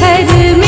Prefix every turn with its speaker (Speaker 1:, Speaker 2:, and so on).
Speaker 1: घर में